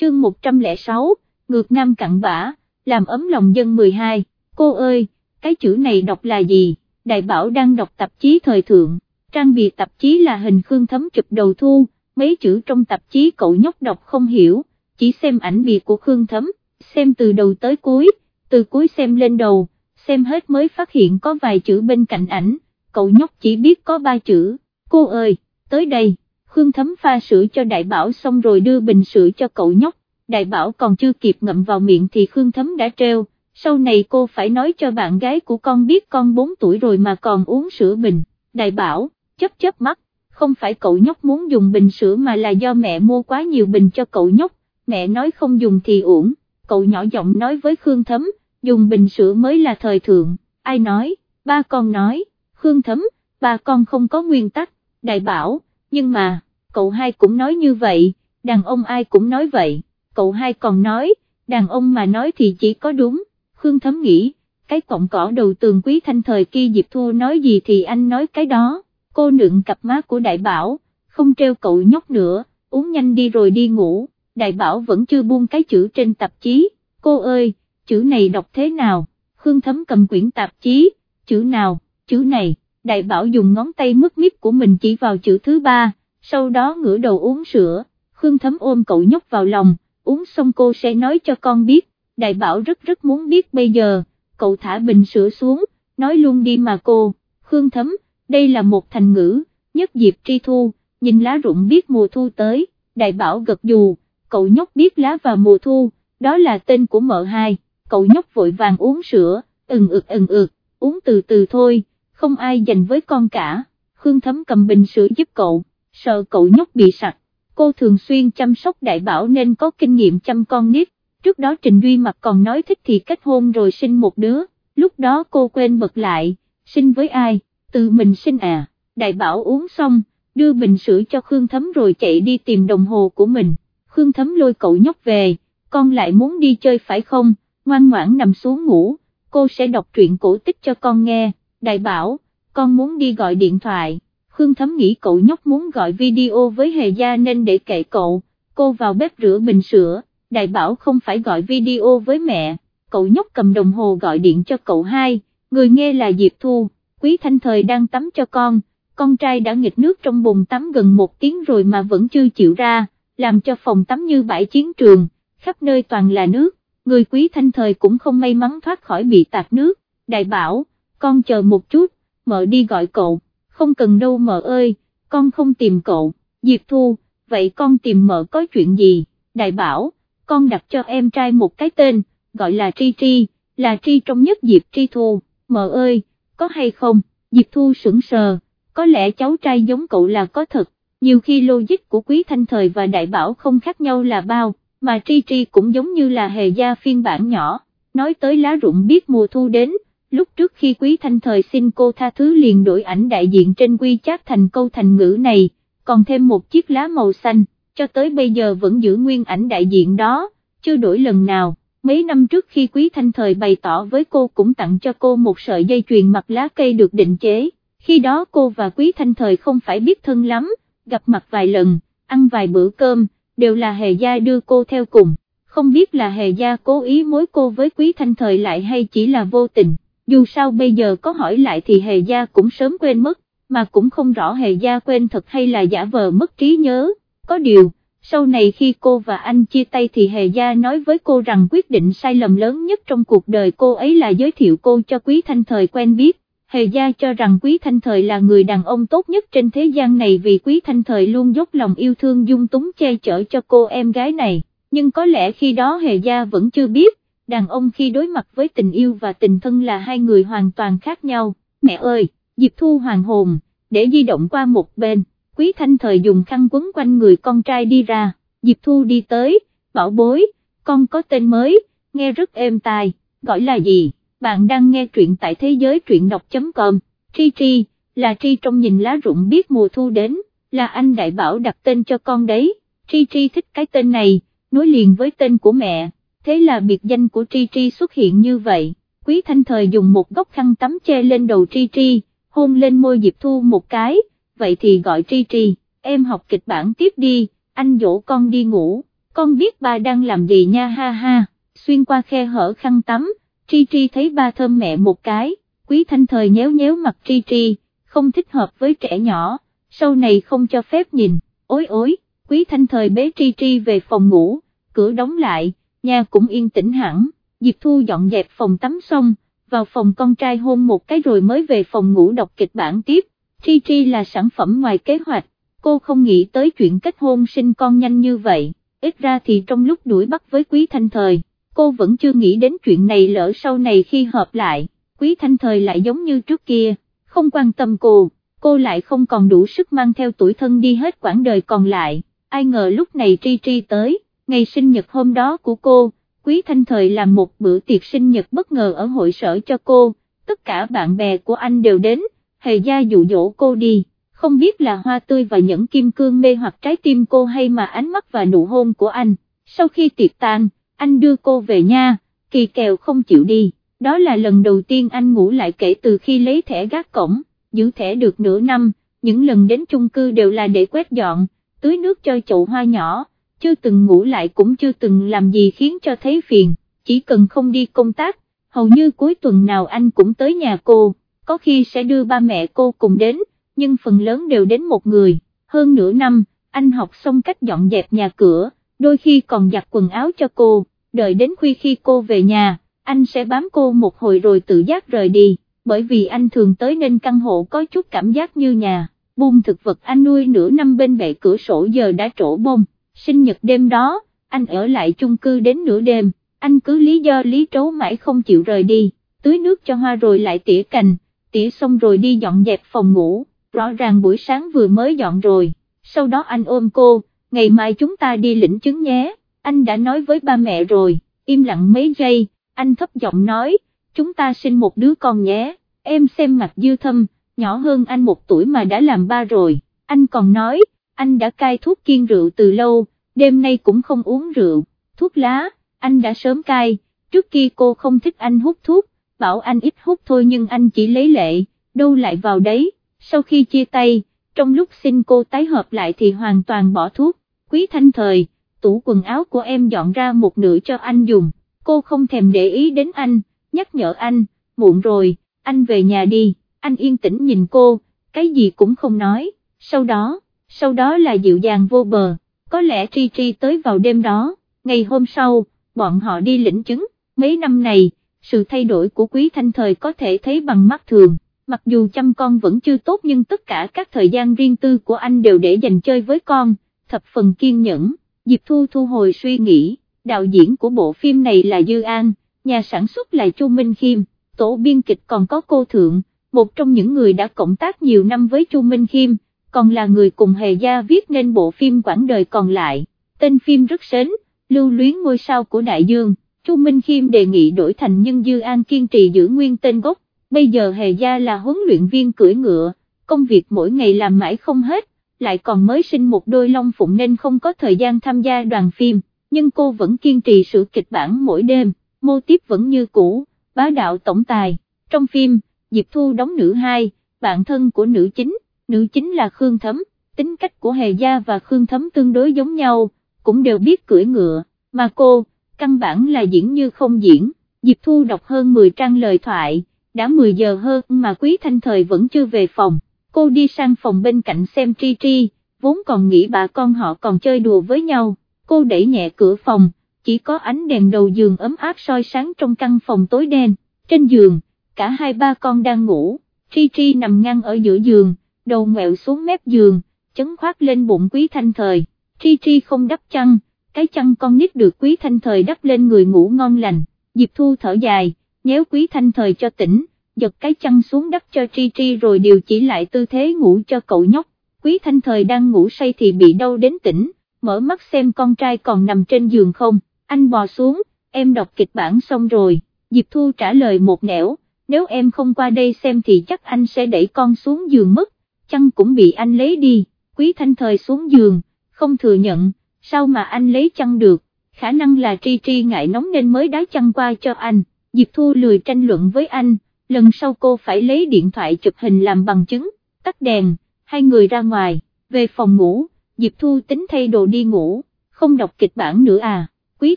chương 106, ngược nam cặn bã, làm ấm lòng dân 12, cô ơi, cái chữ này đọc là gì, đại bảo đang đọc tạp chí thời thượng, trang bìa tạp chí là hình khương thấm chụp đầu thu, mấy chữ trong tạp chí cậu nhóc đọc không hiểu, chỉ xem ảnh bìa của khương thấm, xem từ đầu tới cuối, từ cuối xem lên đầu, xem hết mới phát hiện có vài chữ bên cạnh ảnh, cậu nhóc chỉ biết có ba chữ, cô ơi, tới đây, Khương Thấm pha sữa cho đại bảo xong rồi đưa bình sữa cho cậu nhóc, đại bảo còn chưa kịp ngậm vào miệng thì Khương Thấm đã treo, sau này cô phải nói cho bạn gái của con biết con 4 tuổi rồi mà còn uống sữa bình, đại bảo, chấp chấp mắt, không phải cậu nhóc muốn dùng bình sữa mà là do mẹ mua quá nhiều bình cho cậu nhóc, mẹ nói không dùng thì uổng, cậu nhỏ giọng nói với Khương Thấm, dùng bình sữa mới là thời thượng, ai nói, ba con nói, Khương Thấm, ba con không có nguyên tắc, đại bảo, nhưng mà, cậu hai cũng nói như vậy, đàn ông ai cũng nói vậy, cậu hai còn nói, đàn ông mà nói thì chỉ có đúng, Khương Thấm nghĩ, cái cọng cỏ đầu tường quý thanh thời kia Diệp Thu nói gì thì anh nói cái đó, cô nựng cặp má của đại bảo, không treo cậu nhóc nữa, uống nhanh đi rồi đi ngủ, đại bảo vẫn chưa buông cái chữ trên tạp chí, cô ơi, chữ này đọc thế nào, Khương Thấm cầm quyển tạp chí, chữ nào, chữ này, đại bảo dùng ngón tay mứt míp của mình chỉ vào chữ thứ ba, sau đó ngửa đầu uống sữa, Khương Thấm ôm cậu nhóc vào lòng, uống xong cô sẽ nói cho con biết, đại bảo rất rất muốn biết bây giờ, cậu thả bình sữa xuống, nói luôn đi mà cô, Khương Thấm, đây là một thành ngữ, nhất dịp tri thu, nhìn lá rụng biết mùa thu tới, đại bảo gật dù, cậu nhóc biết lá và mùa thu, đó là tên của mợ hai, cậu nhóc vội vàng uống sữa, ừng ực ừng ực, uống từ từ thôi, không ai dành với con cả, Khương Thấm cầm bình sữa giúp cậu, sợ cậu nhóc bị sặc, cô thường xuyên chăm sóc đại bảo nên có kinh nghiệm chăm con nít, trước đó Trình Duy Mặc còn nói thích thì kết hôn rồi sinh một đứa, lúc đó cô quên bật lại, sinh với ai, tự mình sinh à, đại bảo uống xong, đưa bình sữa cho Khương Thấm rồi chạy đi tìm đồng hồ của mình, Khương Thấm lôi cậu nhóc về, con lại muốn đi chơi phải không, ngoan ngoãn nằm xuống ngủ, cô sẽ đọc truyện cổ tích cho con nghe, đại bảo, con muốn đi gọi điện thoại. Khương Thấm nghĩ cậu nhóc muốn gọi video với Hề Gia nên để kệ cậu, cô vào bếp rửa bình sữa, đại bảo không phải gọi video với mẹ, cậu nhóc cầm đồng hồ gọi điện cho cậu hai, người nghe là Diệp Thu, Quý Thanh Thời đang tắm cho con, con trai đã nghịch nước trong bồn tắm gần một tiếng rồi mà vẫn chưa chịu ra, làm cho phòng tắm như bãi chiến trường, khắp nơi toàn là nước, người Quý Thanh Thời cũng không may mắn thoát khỏi bị tạt nước, đại bảo, con chờ một chút, mợ đi gọi cậu không cần đâu mợ ơi, con không tìm cậu, Diệp Thu, vậy con tìm mợ có chuyện gì, đại bảo, con đặt cho em trai một cái tên, gọi là Tri Tri, là Tri trong nhất Diệp Tri Thu, mợ ơi, có hay không, Diệp Thu sững sờ, có lẽ cháu trai giống cậu là có thật, nhiều khi logic của Quý Thanh Thời và Đại Bảo không khác nhau là bao, mà Tri Tri cũng giống như là hề gia phiên bản nhỏ, nói tới lá rụng biết mùa thu đến, lúc trước khi Quý Thanh Thời xin cô tha thứ liền đổi ảnh đại diện trên quy chát thành câu thành ngữ này, còn thêm một chiếc lá màu xanh, cho tới bây giờ vẫn giữ nguyên ảnh đại diện đó, chưa đổi lần nào. Mấy năm trước khi Quý Thanh Thời bày tỏ với cô cũng tặng cho cô một sợi dây chuyền mặt lá cây được định chế, khi đó cô và Quý Thanh Thời không phải biết thân lắm, gặp mặt vài lần, ăn vài bữa cơm, đều là Hề Gia đưa cô theo cùng, không biết là Hề Gia cố ý mối cô với Quý Thanh Thời lại hay chỉ là vô tình dù sao bây giờ có hỏi lại thì hề gia cũng sớm quên mất, mà cũng không rõ hề gia quên thật hay là giả vờ mất trí nhớ, có điều, sau này khi cô và anh chia tay thì hề gia nói với cô rằng quyết định sai lầm lớn nhất trong cuộc đời cô ấy là giới thiệu cô cho quý thanh thời quen biết. Hề gia cho rằng Quý Thanh Thời là người đàn ông tốt nhất trên thế gian này vì Quý Thanh Thời luôn dốc lòng yêu thương dung túng che chở cho cô em gái này, nhưng có lẽ khi đó Hề gia vẫn chưa biết, đàn ông khi đối mặt với tình yêu và tình thân là hai người hoàn toàn khác nhau, mẹ ơi, Diệp Thu hoàng hồn, để di động qua một bên, Quý Thanh Thời dùng khăn quấn quanh người con trai đi ra, Diệp Thu đi tới, bảo bối, con có tên mới, nghe rất êm tai, gọi là gì, bạn đang nghe truyện tại thế giới truyện đọc.com, Tri Tri, là Tri trong nhìn lá rụng biết mùa thu đến, là anh đại bảo đặt tên cho con đấy, Tri Tri thích cái tên này, nối liền với tên của mẹ thế là biệt danh của Tri Tri xuất hiện như vậy, Quý Thanh Thời dùng một góc khăn tắm che lên đầu Tri Tri, hôn lên môi Diệp Thu một cái, vậy thì gọi Tri Tri, em học kịch bản tiếp đi, anh dỗ con đi ngủ, con biết ba đang làm gì nha ha ha, xuyên qua khe hở khăn tắm, Tri Tri thấy ba thơm mẹ một cái, quý thanh thời nhéo nhéo mặt Tri Tri, không thích hợp với trẻ nhỏ, sau này không cho phép nhìn, ối ối, quý thanh thời bế Tri Tri về phòng ngủ, cửa đóng lại, nhà cũng yên tĩnh hẳn, Diệp Thu dọn dẹp phòng tắm xong, vào phòng con trai hôn một cái rồi mới về phòng ngủ đọc kịch bản tiếp, Tri Tri là sản phẩm ngoài kế hoạch, cô không nghĩ tới chuyện kết hôn sinh con nhanh như vậy, ít ra thì trong lúc đuổi bắt với Quý Thanh Thời, cô vẫn chưa nghĩ đến chuyện này lỡ sau này khi hợp lại, Quý Thanh Thời lại giống như trước kia, không quan tâm cô, cô lại không còn đủ sức mang theo tuổi thân đi hết quãng đời còn lại, ai ngờ lúc này Tri Tri tới, ngày sinh nhật hôm đó của cô, Quý Thanh Thời làm một bữa tiệc sinh nhật bất ngờ ở hội sở cho cô, tất cả bạn bè của anh đều đến, hề gia dụ dỗ cô đi, không biết là hoa tươi và những kim cương mê hoặc trái tim cô hay mà ánh mắt và nụ hôn của anh, sau khi tiệc tan, anh đưa cô về nhà, kỳ kèo không chịu đi, đó là lần đầu tiên anh ngủ lại kể từ khi lấy thẻ gác cổng, giữ thẻ được nửa năm, những lần đến chung cư đều là để quét dọn, tưới nước cho chậu hoa nhỏ chưa từng ngủ lại cũng chưa từng làm gì khiến cho thấy phiền, chỉ cần không đi công tác, hầu như cuối tuần nào anh cũng tới nhà cô, có khi sẽ đưa ba mẹ cô cùng đến, nhưng phần lớn đều đến một người, hơn nửa năm, anh học xong cách dọn dẹp nhà cửa, đôi khi còn giặt quần áo cho cô, đợi đến khuya khi cô về nhà, anh sẽ bám cô một hồi rồi tự giác rời đi, bởi vì anh thường tới nên căn hộ có chút cảm giác như nhà, buông thực vật anh nuôi nửa năm bên bệ cửa sổ giờ đã trổ bông sinh nhật đêm đó, anh ở lại chung cư đến nửa đêm, anh cứ lý do lý trấu mãi không chịu rời đi, tưới nước cho hoa rồi lại tỉa cành, tỉa xong rồi đi dọn dẹp phòng ngủ, rõ ràng buổi sáng vừa mới dọn rồi, sau đó anh ôm cô, ngày mai chúng ta đi lĩnh chứng nhé, anh đã nói với ba mẹ rồi, im lặng mấy giây, anh thấp giọng nói, chúng ta sinh một đứa con nhé, em xem mặt dư thâm, nhỏ hơn anh một tuổi mà đã làm ba rồi, anh còn nói, anh đã cai thuốc kiên rượu từ lâu, đêm nay cũng không uống rượu, thuốc lá, anh đã sớm cai, trước kia cô không thích anh hút thuốc, bảo anh ít hút thôi nhưng anh chỉ lấy lệ, đâu lại vào đấy, sau khi chia tay, trong lúc xin cô tái hợp lại thì hoàn toàn bỏ thuốc, quý thanh thời, tủ quần áo của em dọn ra một nửa cho anh dùng, cô không thèm để ý đến anh, nhắc nhở anh, muộn rồi, anh về nhà đi, anh yên tĩnh nhìn cô, cái gì cũng không nói, sau đó sau đó là dịu dàng vô bờ, có lẽ Tri Tri tới vào đêm đó, ngày hôm sau, bọn họ đi lĩnh chứng, mấy năm này, sự thay đổi của Quý Thanh Thời có thể thấy bằng mắt thường, mặc dù chăm con vẫn chưa tốt nhưng tất cả các thời gian riêng tư của anh đều để dành chơi với con, thập phần kiên nhẫn, Diệp Thu thu hồi suy nghĩ, đạo diễn của bộ phim này là Dư An, nhà sản xuất là Chu Minh Khiêm, tổ biên kịch còn có cô Thượng, một trong những người đã cộng tác nhiều năm với Chu Minh Khiêm còn là người cùng hề gia viết nên bộ phim quãng đời còn lại, tên phim rất sến, lưu luyến ngôi sao của đại dương, Chu Minh Khiêm đề nghị đổi thành nhân Dư An kiên trì giữ nguyên tên gốc, bây giờ hề gia là huấn luyện viên cưỡi ngựa, công việc mỗi ngày làm mãi không hết, lại còn mới sinh một đôi long phụng nên không có thời gian tham gia đoàn phim, nhưng cô vẫn kiên trì sửa kịch bản mỗi đêm, mô tiếp vẫn như cũ, bá đạo tổng tài, trong phim, Diệp Thu đóng nữ hai, bạn thân của nữ chính nữ chính là Khương Thấm, tính cách của Hề Gia và Khương Thấm tương đối giống nhau, cũng đều biết cưỡi ngựa, mà cô, căn bản là diễn như không diễn, Diệp Thu đọc hơn 10 trang lời thoại, đã 10 giờ hơn mà Quý Thanh Thời vẫn chưa về phòng, cô đi sang phòng bên cạnh xem Tri Tri, vốn còn nghĩ bà con họ còn chơi đùa với nhau, cô đẩy nhẹ cửa phòng, chỉ có ánh đèn đầu giường ấm áp soi sáng trong căn phòng tối đen, trên giường, cả hai ba con đang ngủ, Tri Tri nằm ngang ở giữa giường, đầu mẹo xuống mép giường, chấn khoát lên bụng quý thanh thời, tri tri không đắp chăn, cái chăn con nít được quý thanh thời đắp lên người ngủ ngon lành, Diệp Thu thở dài, nhéo quý thanh thời cho tỉnh, giật cái chăn xuống đắp cho tri tri rồi điều chỉ lại tư thế ngủ cho cậu nhóc, quý thanh thời đang ngủ say thì bị đau đến tỉnh, mở mắt xem con trai còn nằm trên giường không, anh bò xuống, em đọc kịch bản xong rồi, Diệp Thu trả lời một nẻo, nếu em không qua đây xem thì chắc anh sẽ đẩy con xuống giường mất, chăn cũng bị anh lấy đi, quý thanh thời xuống giường, không thừa nhận, sao mà anh lấy chăn được, khả năng là tri tri ngại nóng nên mới đá chăn qua cho anh, Diệp Thu lười tranh luận với anh, lần sau cô phải lấy điện thoại chụp hình làm bằng chứng, tắt đèn, hai người ra ngoài, về phòng ngủ, Diệp Thu tính thay đồ đi ngủ, không đọc kịch bản nữa à, quý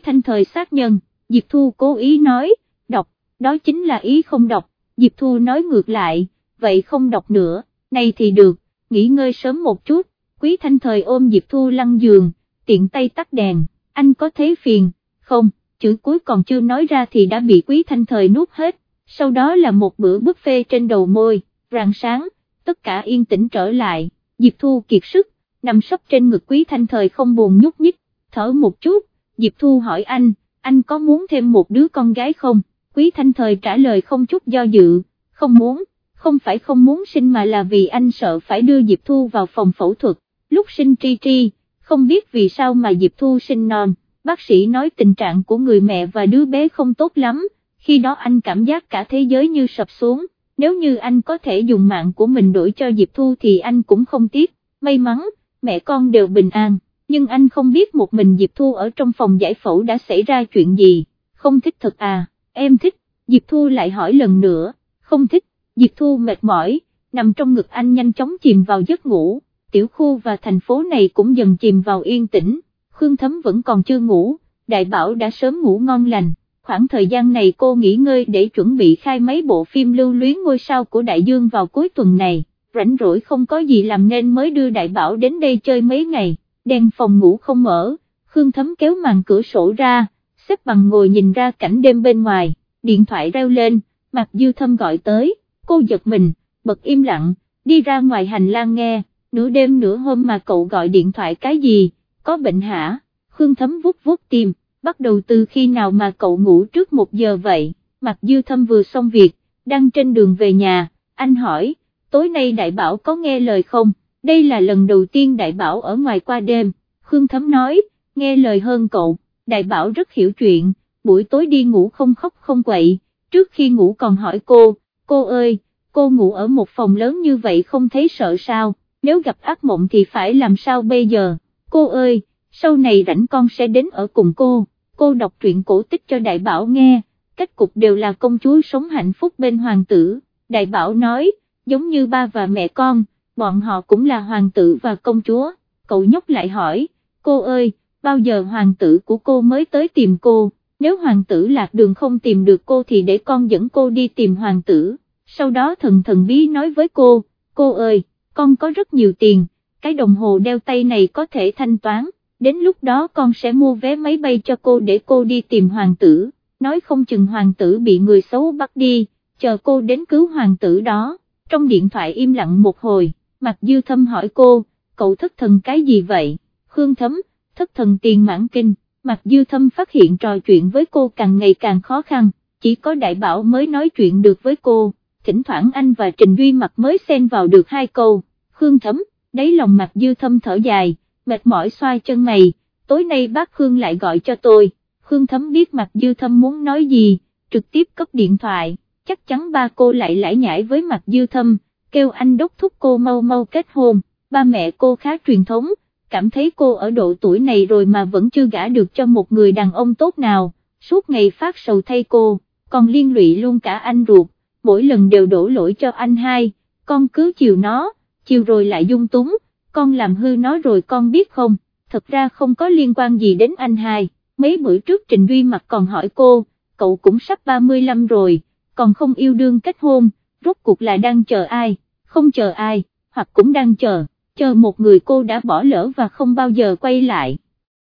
thanh thời sát nhân, Diệp Thu cố ý nói, đọc, đó chính là ý không đọc, Diệp Thu nói ngược lại, vậy không đọc nữa, này thì được, nghỉ ngơi sớm một chút, quý thanh thời ôm Diệp Thu lăn giường, tiện tay tắt đèn, anh có thấy phiền, không, chữ cuối còn chưa nói ra thì đã bị quý thanh thời nuốt hết, sau đó là một bữa buffet trên đầu môi, rạng sáng, tất cả yên tĩnh trở lại, Diệp Thu kiệt sức, nằm sấp trên ngực quý thanh thời không buồn nhúc nhích, thở một chút, Diệp Thu hỏi anh, anh có muốn thêm một đứa con gái không? Quý thanh thời trả lời không chút do dự, không muốn, không phải không muốn sinh mà là vì anh sợ phải đưa Diệp Thu vào phòng phẫu thuật, lúc sinh tri tri, không biết vì sao mà Diệp Thu sinh non, bác sĩ nói tình trạng của người mẹ và đứa bé không tốt lắm, khi đó anh cảm giác cả thế giới như sập xuống, nếu như anh có thể dùng mạng của mình đổi cho Diệp Thu thì anh cũng không tiếc, may mắn, mẹ con đều bình an, nhưng anh không biết một mình Diệp Thu ở trong phòng giải phẫu đã xảy ra chuyện gì, không thích thật à, em thích, Diệp Thu lại hỏi lần nữa, không thích, Diệp Thu mệt mỏi, nằm trong ngực anh nhanh chóng chìm vào giấc ngủ, tiểu khu và thành phố này cũng dần chìm vào yên tĩnh, Khương Thấm vẫn còn chưa ngủ, Đại Bảo đã sớm ngủ ngon lành. Khoảng thời gian này cô nghỉ ngơi để chuẩn bị khai mấy bộ phim lưu luyến ngôi sao của Đại Dương vào cuối tuần này, rảnh rỗi không có gì làm nên mới đưa Đại Bảo đến đây chơi mấy ngày, đèn phòng ngủ không mở, Khương Thấm kéo màn cửa sổ ra, xếp bằng ngồi nhìn ra cảnh đêm bên ngoài, điện thoại reo lên, Mạc Dư Thâm gọi tới, cô giật mình, bật im lặng, đi ra ngoài hành lang nghe, nửa đêm nửa hôm mà cậu gọi điện thoại cái gì, có bệnh hả, Khương Thấm vuốt vuốt tim bắt đầu từ khi nào mà cậu ngủ trước một giờ vậy, Mặc Dư Thâm vừa xong việc, đang trên đường về nhà, anh hỏi, tối nay đại bảo có nghe lời không, đây là lần đầu tiên đại bảo ở ngoài qua đêm, Khương Thấm nói, nghe lời hơn cậu, đại bảo rất hiểu chuyện, buổi tối đi ngủ không khóc không quậy, trước khi ngủ còn hỏi cô, cô ơi, cô ngủ ở một phòng lớn như vậy không thấy sợ sao, nếu gặp ác mộng thì phải làm sao bây giờ, cô ơi, sau này rảnh con sẽ đến ở cùng cô. Cô đọc truyện cổ tích cho đại bảo nghe, cách cục đều là công chúa sống hạnh phúc bên hoàng tử, đại bảo nói, giống như ba và mẹ con, bọn họ cũng là hoàng tử và công chúa, cậu nhóc lại hỏi, cô ơi, bao giờ hoàng tử của cô mới tới tìm cô, nếu hoàng tử lạc đường không tìm được cô thì để con dẫn cô đi tìm hoàng tử, sau đó thần thần bí nói với cô, cô ơi, con có rất nhiều tiền, cái đồng hồ đeo tay này có thể thanh toán đến lúc đó con sẽ mua vé máy bay cho cô để cô đi tìm hoàng tử, nói không chừng hoàng tử bị người xấu bắt đi, chờ cô đến cứu hoàng tử đó, trong điện thoại im lặng một hồi, mặt dư thâm hỏi cô, cậu thất thần cái gì vậy, Khương Thấm, thất thần tiền mãn kinh, mặt dư thâm phát hiện trò chuyện với cô càng ngày càng khó khăn, chỉ có đại bảo mới nói chuyện được với cô, thỉnh thoảng anh và Trình Duy mặt mới xen vào được hai câu, Khương Thấm, đáy lòng mặt dư thâm thở dài mệt mỏi xoay chân mày, tối nay bác Khương lại gọi cho tôi, Khương Thấm biết mặt Dư Thâm muốn nói gì, trực tiếp cấp điện thoại, chắc chắn ba cô lại lải nhải với mặt Dư Thâm, kêu anh đốc thúc cô mau mau kết hôn, ba mẹ cô khá truyền thống, cảm thấy cô ở độ tuổi này rồi mà vẫn chưa gả được cho một người đàn ông tốt nào, suốt ngày phát sầu thay cô, còn liên lụy luôn cả anh ruột, mỗi lần đều đổ lỗi cho anh hai, con cứ chiều nó, chiều rồi lại dung túng, con làm hư nó rồi con biết không, thật ra không có liên quan gì đến anh hai, mấy bữa trước Trình Duy mặt còn hỏi cô, cậu cũng sắp 35 rồi, còn không yêu đương kết hôn, rốt cuộc là đang chờ ai, không chờ ai, hoặc cũng đang chờ, chờ một người cô đã bỏ lỡ và không bao giờ quay lại.